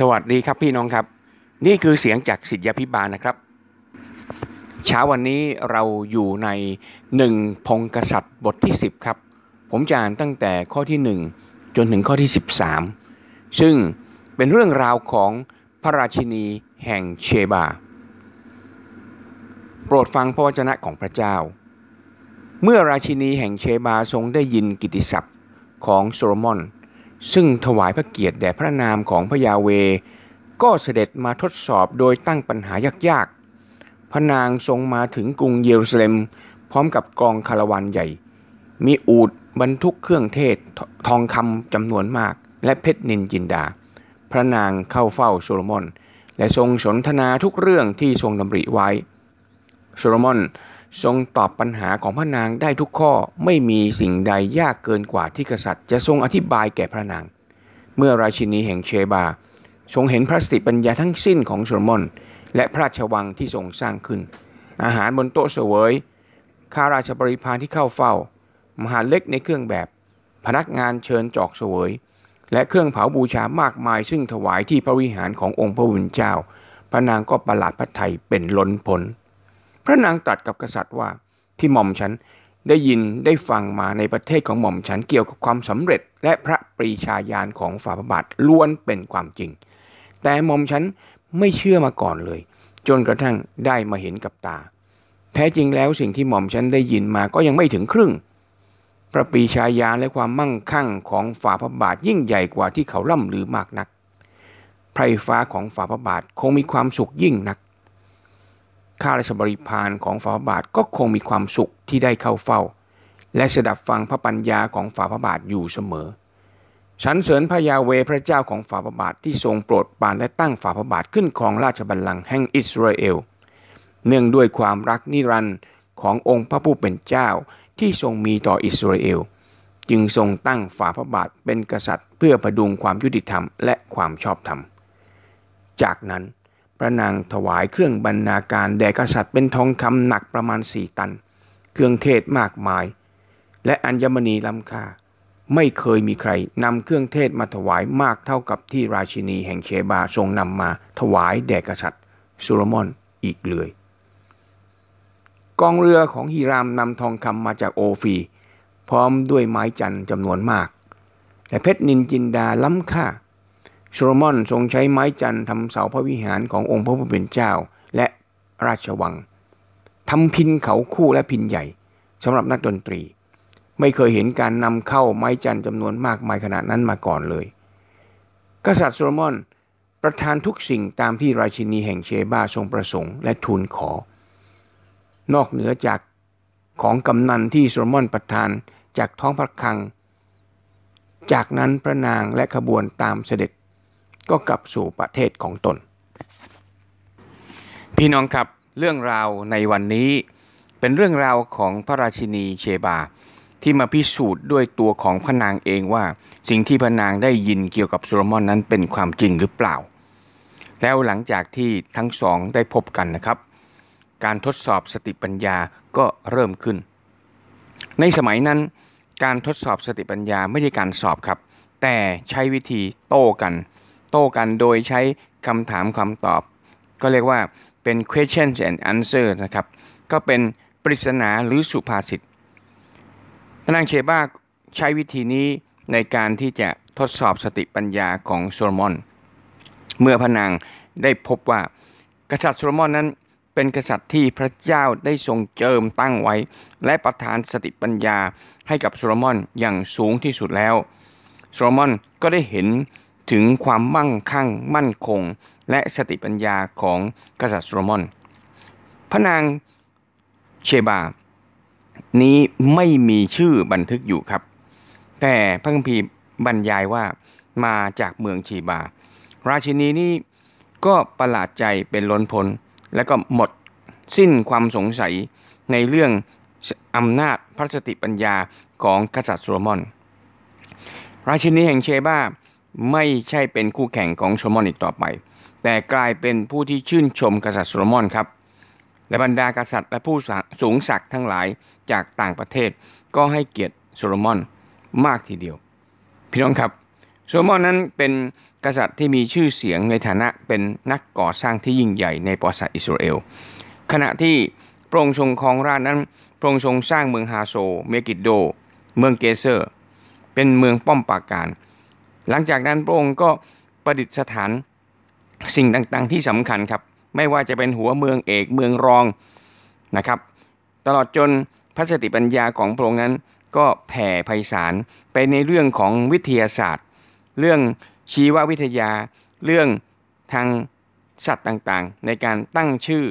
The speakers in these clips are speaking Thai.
สวัสดีครับพี่น้องครับ นี่คือเสียงจากสิทธยพิบาลนะครับ เช้าวันนี้เราอยู่ในหนึ่งพงกษัตริย์บทที่ 10 ครับ ผมจะอ่านตั้งแต่ข้อที่ 1 จนถึงข้อที่ 13 ซึ่งเป็นเรื่องราวของพระราชินีแห่งเชบา โปรดฟังพระวจนะของพระเจ้า เมื่อราชินีแห่งเชบาทรงได้ยินกิตติศัพท์ของโซโลมอน ซึ่งถวายพระเกียรติแด่พระนามของพระยาห์เวห์ ก็เสด็จมาทดสอบโดยตั้งปัญหายากๆ พระนางทรงมาถึงกรุงเยรูซาเล็ม พร้อมกับกองคาราวานใหญ่ มีอูฐบรรทุกเครื่องเทศทองคำจำนวนมาก และเพชรนิลจินดา พระนางเข้าเฝ้าโซโลมอน และทรงสนทนาทุกเรื่องที่ทรงดำริไว้ โซโลมอน ทรงตอบปัญหาของพระนางได้ทุกข้อไม่มีสิ่งใดยากเกินกว่าที่กษัตริย์จะทรงอธิบายแก่พระนาง เมื่อราชินีแห่งเชบา ทรงเห็นพระสติปัญญาทั้งสิ้นของโซโลมอน และพระราชวังที่ทรงสร้างขึ้น อาหารบนโต๊ะเสวยข้าราชบริพารที่เข้าเฝ้า มหาเล็กในเครื่องแบบ พนักงานเชิญจอกเสวย และเครื่องเผาบูชามากมาย ซึ่งถวายที่พระวิหารขององค์พระวิญเจ้า พระนางก็ประหลาดพระไทยเป็นล้นพ้น พระนางตรัสกับกษัตริย์ว่าที่หม่อมฉันได้ยินได้ฟังมาในประเทศของหม่อมฉันเกี่ยวกับความสำเร็จ และพระปรีชาญาณของฝ่าพระบาทล้วนเป็นความจริง แต่หม่อมฉันไม่เชื่อมาก่อนเลย จนกระทั่งได้มาเห็นกับตา แท้จริงแล้วสิ่งที่หม่อมฉันได้ยินมาก็ยังไม่ถึงครึ่ง พระปรีชาญาณและความมั่งคั่งของฝ่าพระบาทยิ่งใหญ่กว่าที่เขาล่ำลือมากนักไพรฟ้าของฝ่าพระบาทคงมีความสุขยิ่งนัก ข้าราชบริพารของฝ่าพระบาทก็คงมีความสุขที่ได้เข้าเฝ้า และสดับฟังพระปัญญาของฝ่าพระบาทอยู่เสมอฉันเสริญพระยาเวพระเจ้าของฝ่าพระบาทที่ทรงโปรดปรานและตั้งฝ่าพระบาทขึ้นครองราชบัลลังก์แห่งอิสราเอล เนื่องด้วยความรักนิรันดร์ขององค์พระผู้เป็นเจ้าที่ทรงมีต่ออิสราเอล จึงทรงตั้งฝ่าพระบาทเป็นกษัตริย์ เพื่อประดุงความยุติธรรมและความชอบธรรม จากนั้น พระนางถวายเครื่องบรรณาการแด่กษัตริย์เป็นทองคำหนักประมาณสี่ตัน เครื่องเทศมากมาย และอัญมณีล้ำค่า ไม่เคยมีใครนำเครื่องเทศมาถวายมากเท่ากับที่ราชินีแห่งเชบาทรงนำมาถวายแด่กษัตริย์โซโลมอนอีกเลย กองเรือของฮิรามนำทองคำมาจากโอฟี พร้อมด้วยไม้จันทร์จำนวนมาก และเพชรนินจินดาล้ำค่า โซโลมอนทรงใช้ไม้จันทร์ทำเสาพระวิหารขององค์พระผู้เป็นเจ้า และราชวังทำพินเขาคู่และพินใหญ่สำหรับนักดนตรี ไม่เคยเห็นการนำเข้าไม้จันทร์จำนวนมากมายขนาดนั้นมาก่อนเลย กษัตริย์โซโลมอนประทานทุกสิ่งตามที่ราชินีแห่งเชบาทรงประสงค์และทูลขอ นอกเหนือจากของกำนันที่โซโลมอนประทานจากท้องพระคลัง จากนั้นพระนางและขบวนตามเสด็จ ก็กลับสู่ประเทศของตน พี่น้องครับเรื่องราวในวันนี้ เป็นเรื่องราวของพระราชินีเชบา ที่มาพิสูจน์ด้วยตัวของพระนางเองว่า สิ่งที่พระนางได้ยินเกี่ยวกับโซโลมอนนั้นเป็นความจริงหรือเปล่า แล้วหลังจากที่ทั้งสองได้พบกันนะครับ การทดสอบสติปัญญาก็เริ่มขึ้น ในสมัยนั้นการทดสอบสติปัญญาไม่ใช่การสอบครับ แต่ใช้วิธีโต้กัน โต้กันโดยใช้คำถามคำตอบ ก็เรียกว่าเป็น questions and answers นะครับ ก็เป็นปริศนาหรือสุภาษิตพนางเชบ้าใช้วิธีนี้ในการที่จะทดสอบสติปัญญาของโซโลมอน เมื่อพระนางได้พบว่า กษัตริย์โซโลมอนนั้นเป็นกษัตริย์ที่พระเจ้าได้ทรงเจิมตั้งไว้ และประทานสติปัญญาให้กับโซโลมอนอย่างสูงที่สุดแล้ว โซโลมอนก็ได้เห็น ถึงความมั่งคั่งมั่นคง และสติปัญญาของกษัตริย์โซโลมอน พระนางเชบา นี้ไม่มีชื่อบันทึกอยู่ครับ แต่พระคัมภีร์บรรยายว่ามาจากเมืองเชบา ราชินีนี้ก็ประหลาดใจเป็นล้นพ้นและก็หมดสิ้นความสงสัยในเรื่องอำนาจพระสติปัญญาของกษัตริย์โซโลมอน ราชินีแห่งเชบา ไม่ใช่เป็นคู่แข่งของโซโลมอนอีกต่อไป แต่กลายเป็นผู้ที่ชื่นชมกษัตริย์โซโลมอนครับ และบรรดากษัตริย์และผู้สูงศักดิ์ทั้งหลายจากต่างประเทศ ก็ให้เกียรติโซโลมอนมากทีเดียว พี่น้องครับโซโลมอนนั้นเป็นกษัตริย์ที่มีชื่อเสียงในฐานะเป็นนักก่อสร้างที่ยิ่งใหญ่ในประวัติศาสตร์อิสราเอล ขณะที่พระองค์ทรงครองราชย์นั้นพระองค์ทรงสร้างเมืองฮาโซร์ เมกิดโด เมืองเกเซอร์ เป็นเมืองป้อมปราการ หลังจากนั้นพระองค์ก็ประดิษฐานสิ่งต่างๆ ที่สำคัญครับ ไม่ว่าจะเป็นหัวเมืองเอกเมืองรองนะครับ ตลอดจนพระสติปัญญาของพระองค์นั้นก็แผ่ไพศาลไปในเรื่องของวิทยาศาสตร์ เรื่องชีววิทยา เรื่องทางสัตว์ต่างๆ ในการตั้งชื่อ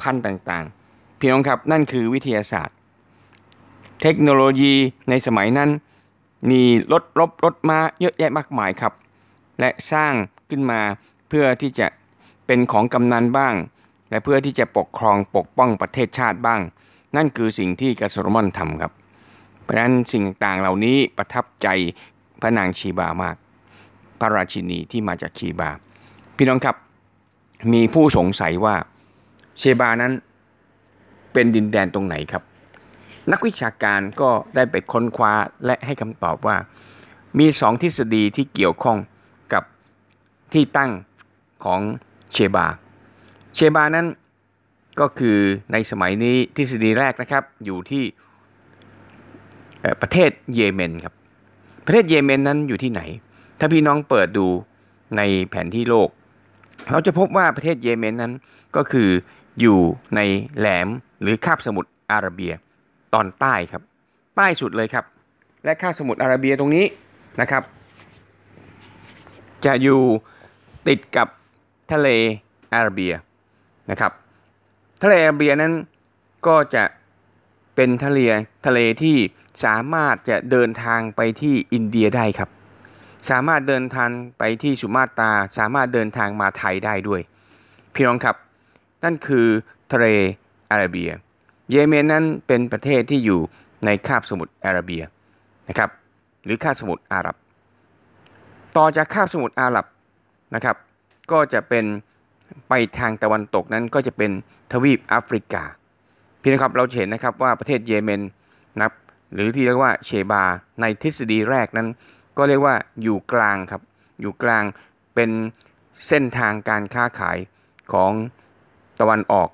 พันธุ์ต่างๆ พี่น้องครับนั่นคือวิทยาศาสตร์ เทคโนโลยีในสมัยนั้น มีรถรบรถม้าเยอะแยะมากมายครับ และสร้างขึ้นมาเพื่อที่จะเป็นของกำนันบ้าง และเพื่อที่จะปกครองปกป้องประเทศชาติบ้าง นั่นคือสิ่งที่กษัตริย์โรมันทำครับ เพราะนั้นสิ่งต่างเหล่านี้ประทับใจพระนางชีบามาก พระราชินีที่มาจากชีบา พี่น้องครับ มีผู้สงสัยว่าเชบานั้นเป็นดินแดนตรงไหนครับ นักวิชาการก็ได้ไปค้นคว้าและให้คำตอบว่า มีสองทฤษฎีที่เกี่ยวข้องกับที่ตั้งของเชบา เชบานั้นก็คือในสมัยนี้ทฤษฎีแรกนะครับอยู่ที่ประเทศเยเมนครับ ประเทศเยเมนนั้นอยู่ที่ไหน ถ้าพี่น้องเปิดดูในแผนที่โลก เราจะพบว่าประเทศเยเมนนั้นก็คืออยู่ในแหลมหรือคาบสมุทรอาระเบีย ตอนใต้ครับ ใต้สุดเลยครับ และคาบสมุทรอาระเบียตรงนี้นะครับ จะอยู่ติดกับทะเลอาระเบียนะครับทะเลอาระเบียนั้นก็จะเป็นทะเลทะเลที่สามารถจะเดินทางไปที่อินเดียได้ครับ สามารถเดินทางไปที่สุมาตราสามารถเดินทางมาไทยได้ด้วย พี่น้องครับ นั่นคือทะเลอาระเบีย เยเมนนั้นเป็นประเทศที่อยู่ในคาบสมุทรอาระเบียนะครับหรือคาบสมุทรอาหรับ ต่อจากคาบสมุทรอาหรับนะครับ ก็จะเป็นไปทางตะวันตกนั้นก็จะเป็นทวีปแอฟริกาพี่นะครับเราเห็นนะครับว่าประเทศเยเมนนับหรือที่เรียกว่าเชบาในทฤษฎีแรกนั้น ก็เรียกว่าอยู่กลางครับอยู่กลางเป็นเส้นทางการค้าขายของตะวันออก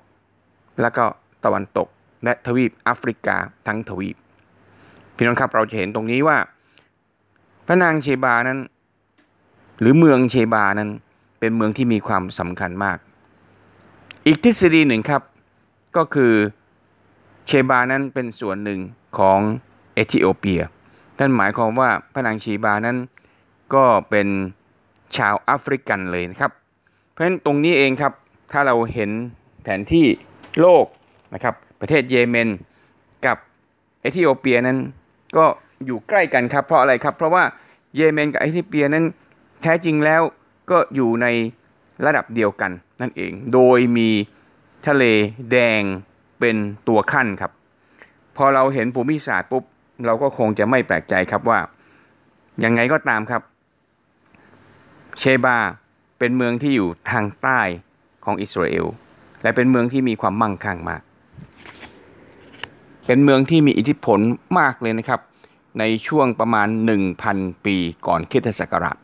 และก็ตะวันตก และทวีปแอฟริกาทั้งทวีป พี่น้องครับเราจะเห็นตรงนี้ว่า พระนางเชบานั้น หรือเมืองเชบานั้นเป็นเมืองที่มีความสำคัญมาก อีกทฤษฎีหนึ่งครับ ก็คือเชบานั้นเป็นส่วนหนึ่งของเอธิโอเปียนั่นหมายความว่าพระนางเชบานั้นก็เป็นชาวแอฟริกันเลยนะครับ เพราะฉะนั้นตรงนี้เองครับ ถ้าเราเห็นแผนที่โลกนะครับ ประเทศเยเมน กับเอธิโอเปียนั้นก็อยู่ใกล้กันครับ เพราะอะไรครับ เพราะว่าเยเมนกับเอธิโอเปียนั้นแท้จริงแล้วก็อยู่ในระดับเดียวกันนั่นเอง โดยมีทะเลแดงเป็นตัวขั้นครับ พอเราเห็นภูมิศาสตร์ปุ๊บเราก็คงจะไม่แปลกใจครับว่ายังไงก็ตามครับ เชบาเป็นเมืองที่อยู่ทางใต้ของอิสราเอล และเป็นเมืองที่มีความมั่งคั่งมาก เป็นเมืองที่มีอิทธิพลมากเลยนะครับ ในช่วงประมาณ 1,000 ปีก่อนคริสตศักราช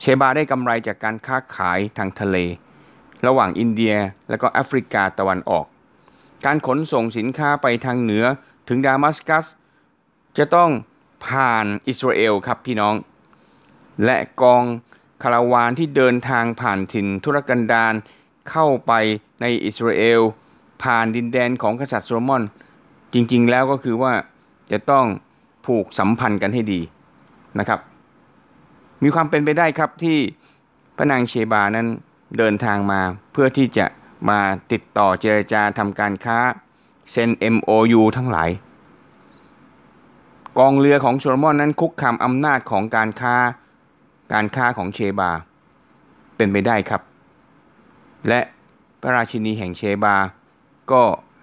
เชบาได้กำไรจากการค้าขายทางทะเล ระหว่างอินเดียและก็แอฟริกาตะวันออก การขนส่งสินค้าไปทางเหนือถึงดามัสกัส จะต้องผ่านอิสราเอลครับพี่น้อง และกองคาราวานที่เดินทางผ่านถิ่นทุรกันดารเข้าไปในอิสราเอล ผ่านดินแดนของกษัตริย์โซโลมอน จริงๆแล้วก็คือว่าจะต้องผูกสัมพันธ์กันให้ดีนะครับ มีความเป็นไปได้ครับที่พระนางเชบานั้นเดินทางมาเพื่อที่จะมาติดต่อเจรจาทำการค้าเซ็น MOU ทั้งหลาย กองเรือของโซโลมอนนั้นคุกคามอำนาจของการค้าการค้าของเชบา เป็นไปได้ครับ และพระราชินีแห่งเชบา ก็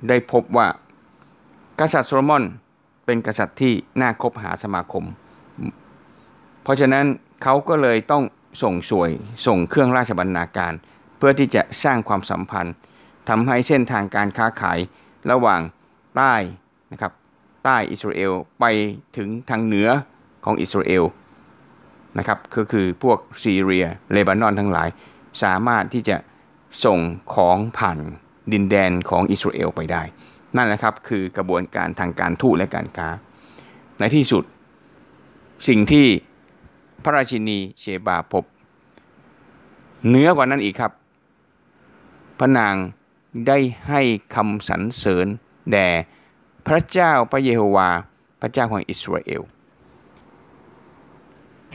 ได้พบว่า กษัตริย์โซโลมอนเป็นกษัตริย์ที่น่าคบหาสมาคม เพราะฉะนั้นเขาก็เลยต้องส่งสวยส่งเครื่องราชบรรณาการ เพื่อที่จะสร้างความสัมพันธ์ทำให้เส้นทางการค้าขายระหว่างใต้นะครับใต้อิสราเอลไปถึงทางเหนือของอิสราเอลนะครับก็คือพวกซีเรียเลบานอนทั้งหลาย สามารถที่จะส่งของผ่านดินแดนของอิสราเอลไปได้ นั่นแหละครับคือกระบวนการทางการทูตและการค้า ในที่สุด สิ่งที่พระราชินีเชบาพบเหนือกว่านั้นอีกครับ พระนางได้ให้คำสรรเสริญแด่พระเจ้าพระเยโฮวา พระเจ้าของอิสราเอล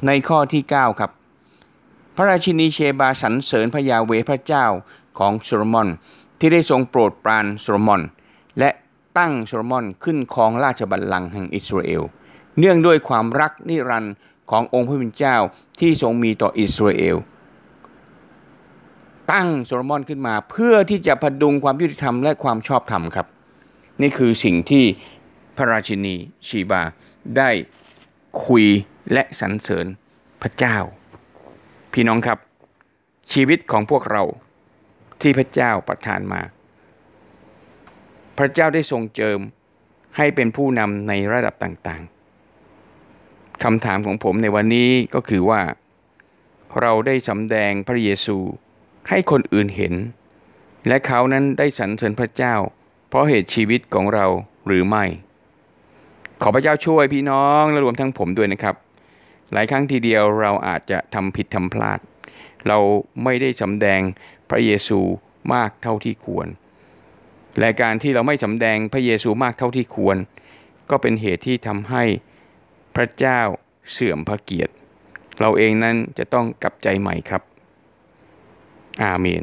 ในข้อที่ 9 ครับ พระราชินีเชบาสรรเสริญพระยาห์เวห์พระเจ้าของโซโลมอนที่ได้ทรงโปรดปรานโซโลมอน และตั้งโซโลมอนขึ้นครองราชบัลลังก์แห่งอิสราเอล เนื่องด้วยความรักนิรันดร์ขององค์พระผู้เป็นเจ้าที่ทรงมีต่ออิสราเอล ตั้งโซโลมอนขึ้นมาเพื่อที่จะผดุงความยุติธรรมและความชอบธรรมครับ นี่คือสิ่งที่พระราชินีเชบาได้คุยและสรรเสริญพระเจ้า พี่น้องครับ ชีวิตของพวกเราที่พระเจ้าประทานมา พระเจ้าได้ทรงเจิมให้เป็นผู้นำในระดับต่างๆคำถามของผมในวันนี้ก็คือว่า เราได้สำแดงพระเยซูให้คนอื่นเห็น และเขานั้นได้สรรเสริญพระเจ้า เพราะเหตุชีวิตของเราหรือไม่ ขอพระเจ้าช่วยพี่น้องและรวมทั้งผมด้วยนะครับ หลายครั้งทีเดียวเราอาจจะทำผิดทำพลาด เราไม่ได้สำแดงพระเยซูมากเท่าที่ควร และการที่เราไม่สำแดงพระเยซูมากเท่าที่ควร ก็เป็นเหตุที่ทำให้พระเจ้าเสื่อมพระเกียรติ เราเองนั้นจะต้องกลับใจใหม่ครับ อาเมน